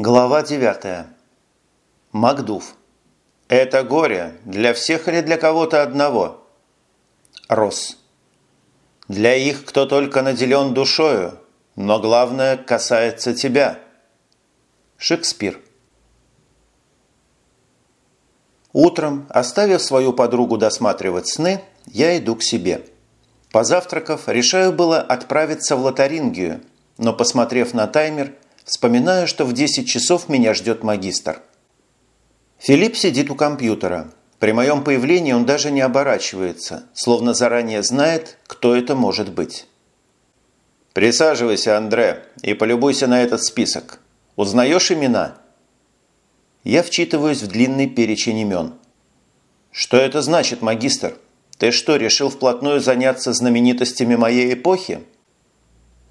Глава 9. Макдув. Это горе для всех или для кого-то одного? Рос. Для их, кто только наделен душою, но главное касается тебя. Шекспир. Утром, оставив свою подругу досматривать сны, я иду к себе. Позавтракав, решаю было отправиться в Лотарингию, но, посмотрев на таймер, Вспоминаю, что в 10 часов меня ждет магистр. Филипп сидит у компьютера. При моем появлении он даже не оборачивается, словно заранее знает, кто это может быть. «Присаживайся, Андре, и полюбуйся на этот список. Узнаешь имена?» Я вчитываюсь в длинный перечень имен. «Что это значит, магистр? Ты что, решил вплотную заняться знаменитостями моей эпохи?»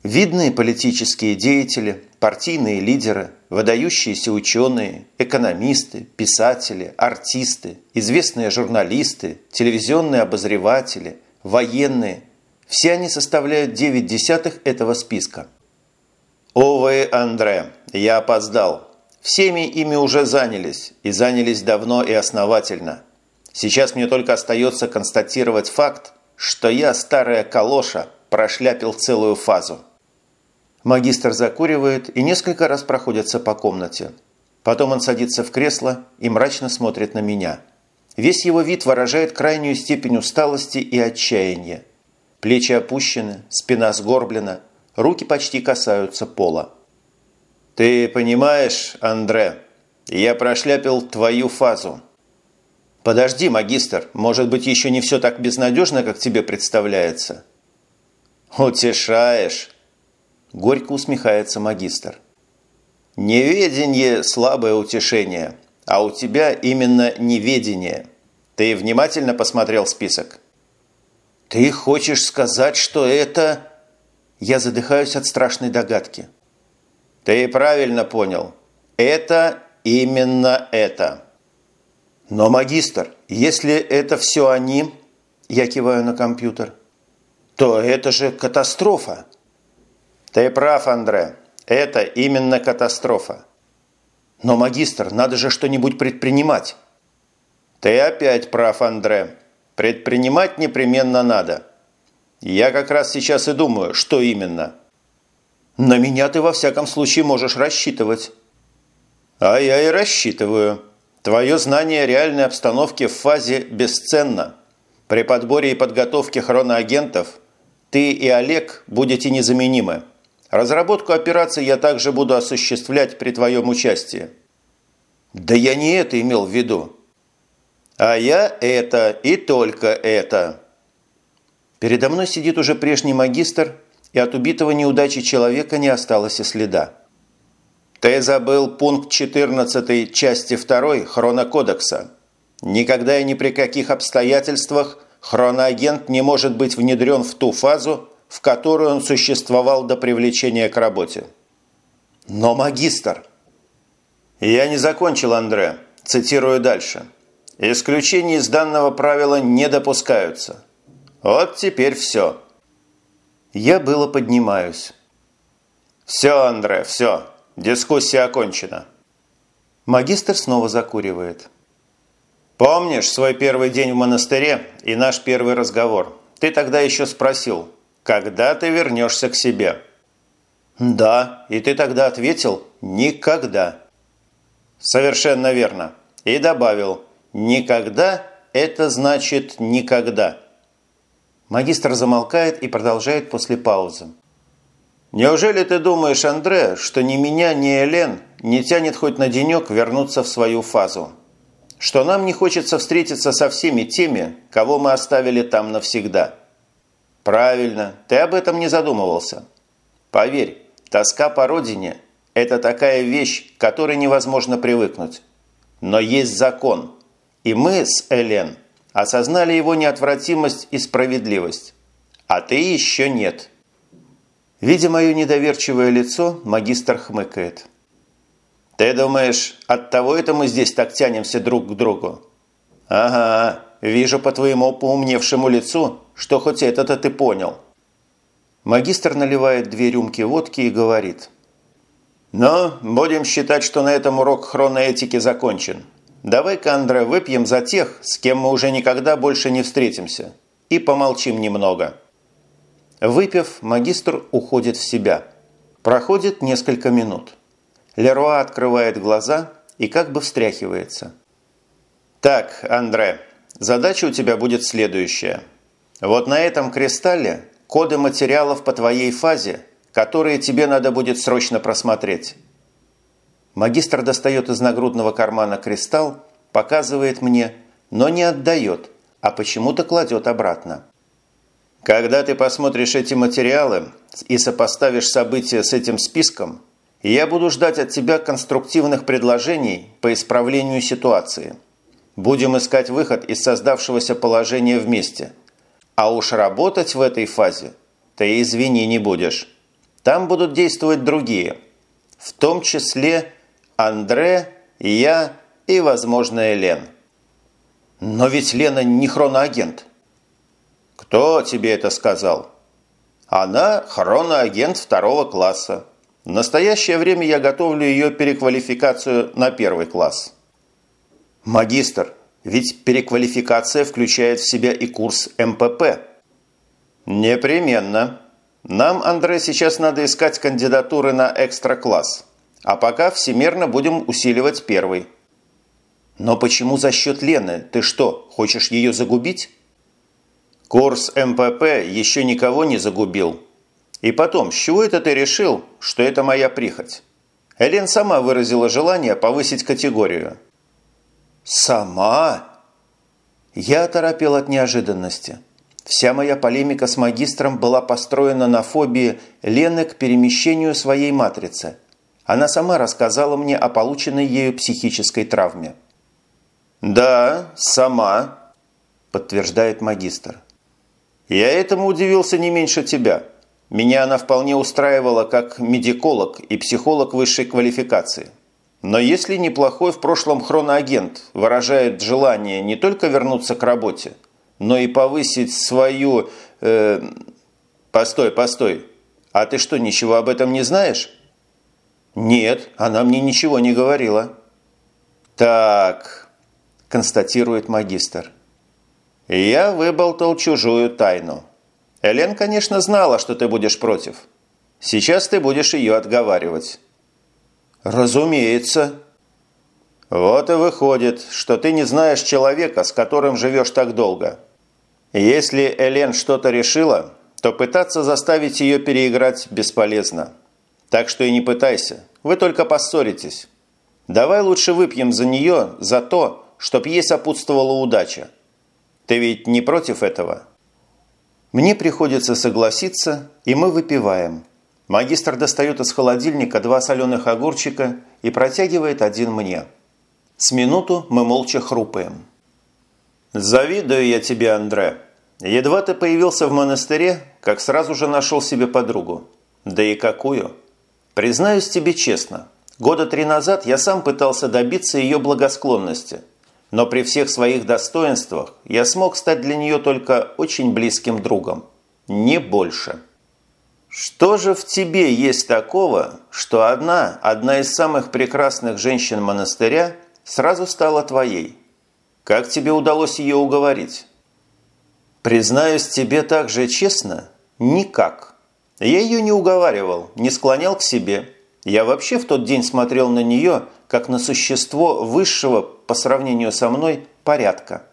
Видные политические деятели, партийные лидеры, выдающиеся ученые, экономисты, писатели, артисты, известные журналисты, телевизионные обозреватели, военные – все они составляют 9 десятых этого списка. Увы, Андре, я опоздал. Всеми ими уже занялись, и занялись давно и основательно. Сейчас мне только остается констатировать факт, что я, старая калоша, прошляпил целую фазу. Магистр закуривает и несколько раз проходится по комнате. Потом он садится в кресло и мрачно смотрит на меня. Весь его вид выражает крайнюю степень усталости и отчаяния. Плечи опущены, спина сгорблена, руки почти касаются пола. «Ты понимаешь, Андре, я прошляпил твою фазу». «Подожди, магистр, может быть, еще не все так безнадежно, как тебе представляется?» «Утешаешь». Горько усмехается магистр. Неведение – слабое утешение, а у тебя именно неведение. Ты внимательно посмотрел список? Ты хочешь сказать, что это... Я задыхаюсь от страшной догадки. Ты правильно понял. Это именно это. Но, магистр, если это все они, я киваю на компьютер, то это же катастрофа. Ты прав, Андре. Это именно катастрофа. Но, магистр, надо же что-нибудь предпринимать. Ты опять прав, Андре. Предпринимать непременно надо. Я как раз сейчас и думаю, что именно. На меня ты во всяком случае можешь рассчитывать. А я и рассчитываю. Твое знание реальной обстановки в фазе бесценно. При подборе и подготовке хроноагентов ты и Олег будете незаменимы. Разработку операции я также буду осуществлять при твоем участии». «Да я не это имел в виду». «А я это и только это». Передо мной сидит уже прежний магистр, и от убитого неудачи человека не осталось и следа. «Ты забыл пункт 14 части 2 Хронокодекса. Никогда и ни при каких обстоятельствах хроноагент не может быть внедрен в ту фазу, в которой он существовал до привлечения к работе. Но магистр... Я не закончил, Андре. Цитирую дальше. Исключения из данного правила не допускаются. Вот теперь все. Я было поднимаюсь. Все, Андре, все. Дискуссия окончена. Магистр снова закуривает. Помнишь свой первый день в монастыре и наш первый разговор? Ты тогда еще спросил, когда ты вернешься к себе?» «Да, и ты тогда ответил «никогда». «Совершенно верно. И добавил «никогда» – это значит «никогда». Магистр замолкает и продолжает после паузы. «Неужели ты думаешь, Андре, что ни меня, ни Элен не тянет хоть на денек вернуться в свою фазу? Что нам не хочется встретиться со всеми теми, кого мы оставили там навсегда?» Правильно, ты об этом не задумывался. Поверь, тоска по родине – это такая вещь, к которой невозможно привыкнуть. Но есть закон, и мы с Элен осознали его неотвратимость и справедливость. А ты еще нет. Видя мое недоверчивое лицо, магистр хмыкает. «Ты думаешь, от того это мы здесь так тянемся друг к другу?» «Ага, вижу по твоему поумневшему лицу, что хоть это-то ты понял». Магистр наливает две рюмки водки и говорит. Но будем считать, что на этом урок хроноэтики закончен. Давай-ка, Андре, выпьем за тех, с кем мы уже никогда больше не встретимся. И помолчим немного. Выпив, магистр уходит в себя. Проходит несколько минут. Леруа открывает глаза и как бы встряхивается. «Так, Андре, задача у тебя будет следующая. Вот на этом кристалле коды материалов по твоей фазе, которые тебе надо будет срочно просмотреть». Магистр достает из нагрудного кармана кристалл, показывает мне, но не отдает, а почему-то кладет обратно. Когда ты посмотришь эти материалы и сопоставишь события с этим списком, я буду ждать от тебя конструктивных предложений по исправлению ситуации. Будем искать выход из создавшегося положения вместе. А уж работать в этой фазе ты, извини, не будешь. Там будут действовать другие, в том числе Андре, я и, возможно, Лен. Но ведь Лена не хроноагент. Кто тебе это сказал? Она хроноагент второго класса. В настоящее время я готовлю ее переквалификацию на первый класс. Магистр, ведь переквалификация включает в себя и курс МПП. Непременно. Нам, Андре, сейчас надо искать кандидатуры на экстра-класс. А пока всемерно будем усиливать первый. Но почему за счет Лены? Ты что, хочешь ее загубить? Курс МПП еще никого не загубил. И потом, с чего это ты решил, что это моя прихоть? Элен сама выразила желание повысить категорию. «Сама?» Я оторопел от неожиданности. Вся моя полемика с магистром была построена на фобии Лены к перемещению своей матрицы. Она сама рассказала мне о полученной ею психической травме. «Да, сама», – подтверждает магистр. «Я этому удивился не меньше тебя». Меня она вполне устраивала как медиколог и психолог высшей квалификации. Но если неплохой в прошлом хроноагент выражает желание не только вернуться к работе, но и повысить свою... Э, постой, постой. А ты что, ничего об этом не знаешь? Нет, она мне ничего не говорила. Так, констатирует магистр. Я выболтал чужую тайну. Элен, конечно, знала, что ты будешь против. Сейчас ты будешь ее отговаривать». «Разумеется». «Вот и выходит, что ты не знаешь человека, с которым живешь так долго. Если Элен что-то решила, то пытаться заставить ее переиграть бесполезно. Так что и не пытайся, вы только поссоритесь. Давай лучше выпьем за нее, за то, чтоб ей сопутствовала удача. Ты ведь не против этого?» Мне приходится согласиться, и мы выпиваем. Магистр достает из холодильника два соленых огурчика и протягивает один мне. С минуту мы молча хрупаем. «Завидую я тебе, Андре. Едва ты появился в монастыре, как сразу же нашел себе подругу. Да и какую? Признаюсь тебе честно, года три назад я сам пытался добиться ее благосклонности – но при всех своих достоинствах я смог стать для нее только очень близким другом. Не больше. Что же в тебе есть такого, что одна, одна из самых прекрасных женщин монастыря сразу стала твоей? Как тебе удалось ее уговорить? Признаюсь тебе так же честно, никак. Я ее не уговаривал, не склонял к себе. Я вообще в тот день смотрел на нее, как на существо высшего по сравнению со мной порядка.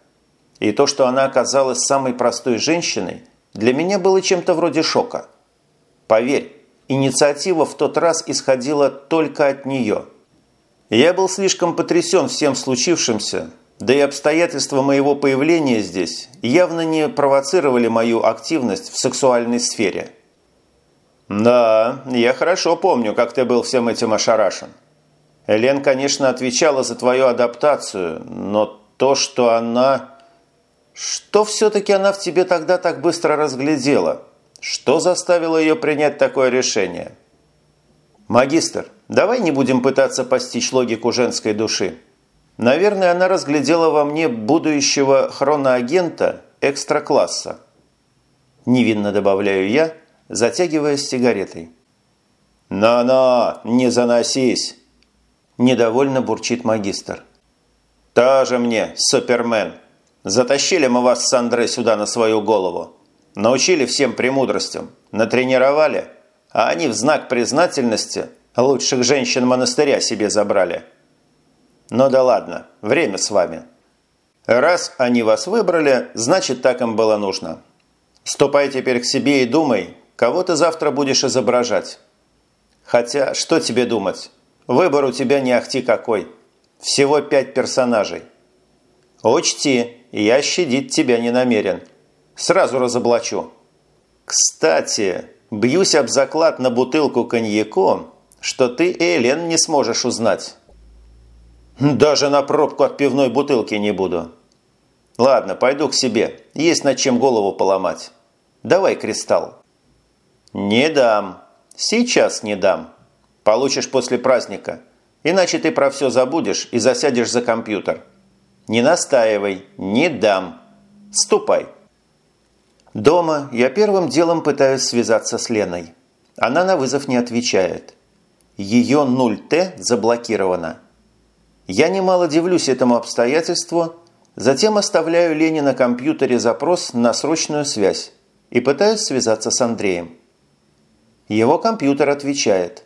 И то, что она оказалась самой простой женщиной, для меня было чем-то вроде шока. Поверь, инициатива в тот раз исходила только от нее. Я был слишком потрясен всем случившимся, да и обстоятельства моего появления здесь явно не провоцировали мою активность в сексуальной сфере. «Да, я хорошо помню, как ты был всем этим ошарашен. Элен, конечно, отвечала за твою адаптацию, но то, что она... Что все-таки она в тебе тогда так быстро разглядела? Что заставило ее принять такое решение? Магистр, давай не будем пытаться постичь логику женской души. Наверное, она разглядела во мне будущего хроноагента экстра-класса. Невинно добавляю я, затягиваясь сигаретой. «Но-но, не заносись!» Недовольно бурчит магистр. «Тоже мне, супермен! Затащили мы вас с Андре сюда на свою голову. Научили всем премудростям, натренировали, а они в знак признательности лучших женщин монастыря себе забрали. Ну да ладно, время с вами. Раз они вас выбрали, значит так им было нужно. Ступай теперь к себе и думай, кого ты завтра будешь изображать. Хотя, что тебе думать? Выбор у тебя не ахти какой. Всего пять персонажей. Учти, я щадить тебя не намерен. Сразу разоблачу. Кстати, бьюсь об заклад на бутылку коньяку, что ты Элен не сможешь узнать. Даже на пробку от пивной бутылки не буду. Ладно, пойду к себе. Есть над чем голову поломать. Давай кристалл. Не дам. Сейчас не дам. Получишь после праздника. Иначе ты про все забудешь и засядешь за компьютер. Не настаивай, не дам. Ступай. Дома я первым делом пытаюсь связаться с Леной. Она на вызов не отвечает. Ее 0Т заблокировано. Я немало дивлюсь этому обстоятельству, затем оставляю Лене на компьютере запрос на срочную связь и пытаюсь связаться с Андреем. Его компьютер отвечает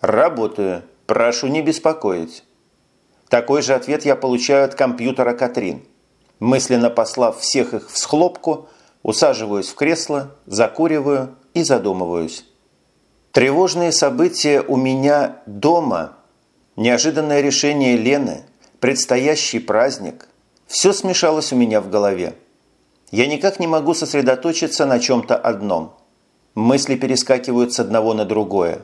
«Работаю, прошу не беспокоить». Такой же ответ я получаю от компьютера Катрин. Мысленно послав всех их в схлопку, усаживаюсь в кресло, закуриваю и задумываюсь. Тревожные события у меня дома, неожиданное решение Лены, предстоящий праздник – все смешалось у меня в голове. Я никак не могу сосредоточиться на чем-то одном. Мысли перескакивают с одного на другое.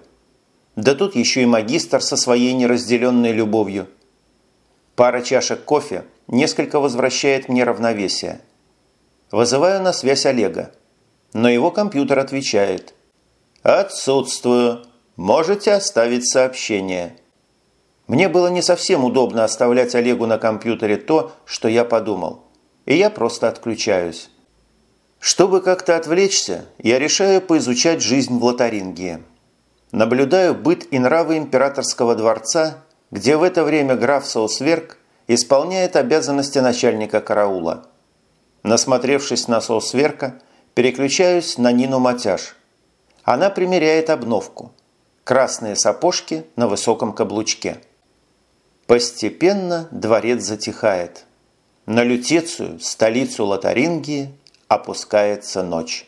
Да тут еще и магистр со своей неразделенной любовью. Пара чашек кофе несколько возвращает мне равновесие. Вызываю на связь Олега, но его компьютер отвечает. «Отсутствую. Можете оставить сообщение». Мне было не совсем удобно оставлять Олегу на компьютере то, что я подумал, и я просто отключаюсь. Чтобы как-то отвлечься, я решаю поизучать жизнь в Лотарингии. Наблюдаю быт и нравы императорского дворца, где в это время граф Соусверк исполняет обязанности начальника караула. Насмотревшись на Соусверка, переключаюсь на Нину Матяш. Она примеряет обновку. Красные сапожки на высоком каблучке. Постепенно дворец затихает. На Лютецию, столицу Лотарингии, опускается ночь.